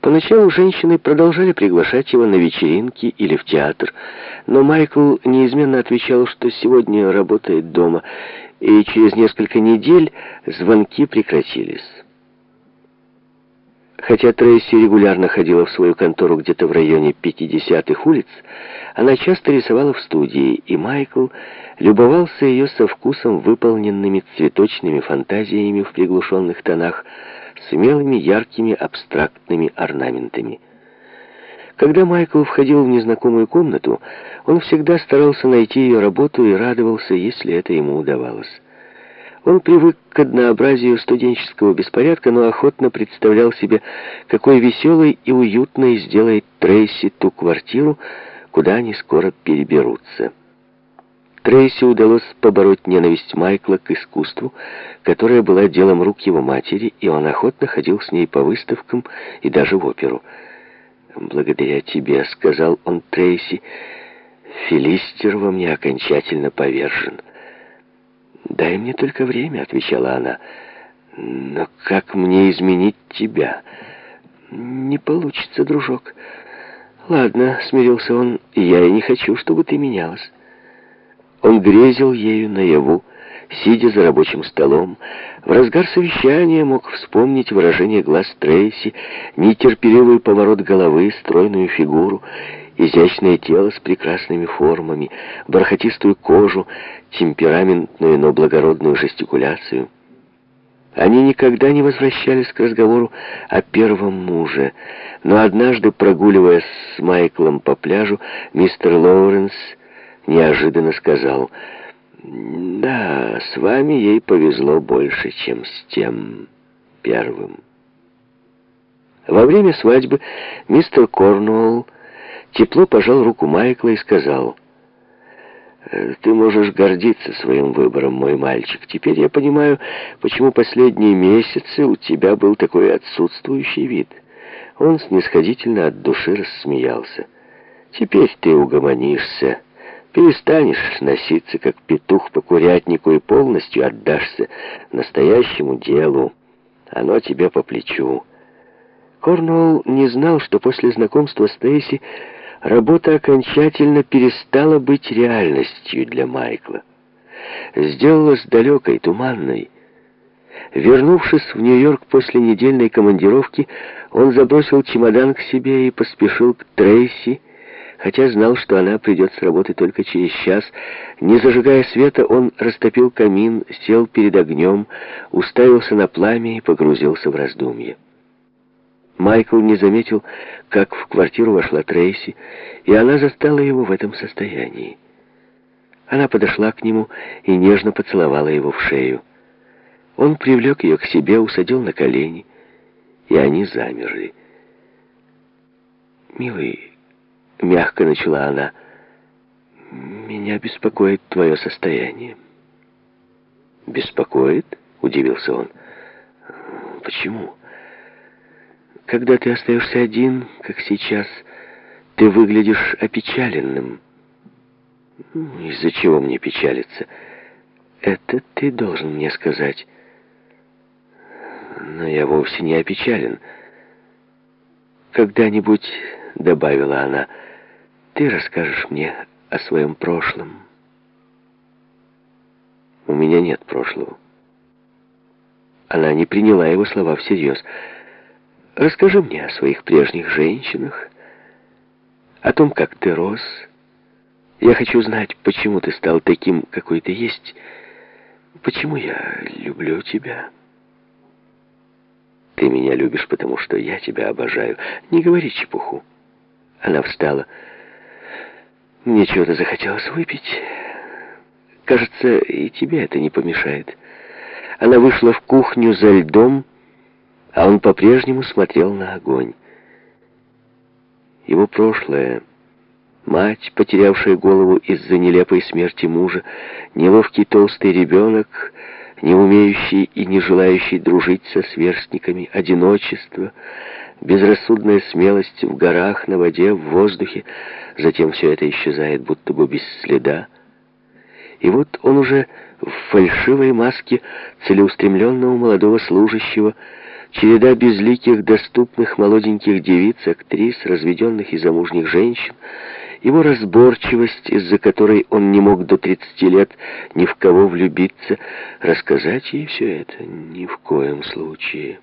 Поначалу женщины продолжали приглашать его на вечеринки или в театр, но Майкл неизменно отвечал, что сегодня работает дома, и через несколько недель звонки прекратились. Хотя Трейси регулярно ходила в свою контору где-то в районе 50-х улиц, она часто рисовала в студии, и Майкл любовался ее со вкусом выполненными цветочными фантазиями в приглушенных тонах, смелыми, яркими, абстрактными орнаментами. Когда Майкл входил в незнакомую комнату, он всегда старался найти ее работу и радовался, если это ему удавалось. Он привык к однообразию студенческого беспорядка, но охотно представлял себе, какой веселой и уютной сделает Трейси ту квартиру, куда они скоро переберутся. Трейси удалось побороть ненависть Майкла к искусству, которая была делом рук его матери, и он охотно ходил с ней по выставкам и даже в оперу. «Благодаря тебе», — сказал он Трейси, — «Филистер во мне окончательно повержен». «Дай мне только время», — отвечала она. «Но как мне изменить тебя?» «Не получится, дружок». «Ладно», — смирился он, — «я и не хочу, чтобы ты менялась». Он грезил ею наяву, сидя за рабочим столом. В разгар совещания мог вспомнить выражение глаз Трейси, нетерпеливый поворот головы, стройную фигуру, изящное тело с прекрасными формами, бархатистую кожу, темпераментную, но благородную жестикуляцию. Они никогда не возвращались к разговору о первом муже, но однажды, прогуливаясь с Майклом по пляжу, мистер Лоуренс неожиданно сказал, «Да, с вами ей повезло больше, чем с тем первым». Во время свадьбы мистер Корнуолл тепло пожал руку Майкла и сказал, «Ты можешь гордиться своим выбором, мой мальчик. Теперь я понимаю, почему последние месяцы у тебя был такой отсутствующий вид». Он снисходительно от души рассмеялся. «Теперь ты угомонишься» перестанешь носиться, как петух по курятнику, и полностью отдашься настоящему делу. Оно тебе по плечу. Корнуолл не знал, что после знакомства с Тейси работа окончательно перестала быть реальностью для Майкла. Сделалась далекой, туманной. Вернувшись в Нью-Йорк после недельной командировки, он забросил чемодан к себе и поспешил к Трейси, Хотя знал, что она придет с работы только через час, не зажигая света, он растопил камин, сел перед огнем, уставился на пламя и погрузился в раздумье. Майкл не заметил, как в квартиру вошла Трейси, и она застала его в этом состоянии. Она подошла к нему и нежно поцеловала его в шею. Он привлек ее к себе, усадил на колени, и они замерли. «Милый, — мягко начала она. «Меня беспокоит твое состояние». «Беспокоит?» — удивился он. «Почему? Когда ты остаешься один, как сейчас, ты выглядишь опечаленным». «Из-за чего мне печалиться?» «Это ты должен мне сказать». «Но я вовсе не опечален. Когда-нибудь...» — добавила она — ты расскажешь мне о своем прошлом. У меня нет прошлого. Она не приняла его слова всерьез. Расскажи мне о своих прежних женщинах, о том, как ты рос. Я хочу знать, почему ты стал таким, какой ты есть, почему я люблю тебя. Ты меня любишь, потому что я тебя обожаю. Не говори чепуху. Она встала. Мне чего-то захотелось выпить. Кажется, и тебе это не помешает. Она вышла в кухню за льдом, а он по-прежнему смотрел на огонь. Его прошлое, мать, потерявшая голову из-за нелепой смерти мужа, неловкий толстый ребенок, не умеющий и не желающий дружить со сверстниками, одиночество — безрассудная смелость в горах, на воде, в воздухе. Затем все это исчезает, будто бы без следа. И вот он уже в фальшивой маске целеустремленного молодого служащего череда безликих, доступных молоденьких девиц, актрис, разведенных и замужних женщин, его разборчивость, из-за которой он не мог до 30 лет ни в кого влюбиться, рассказать ей все это ни в коем случае.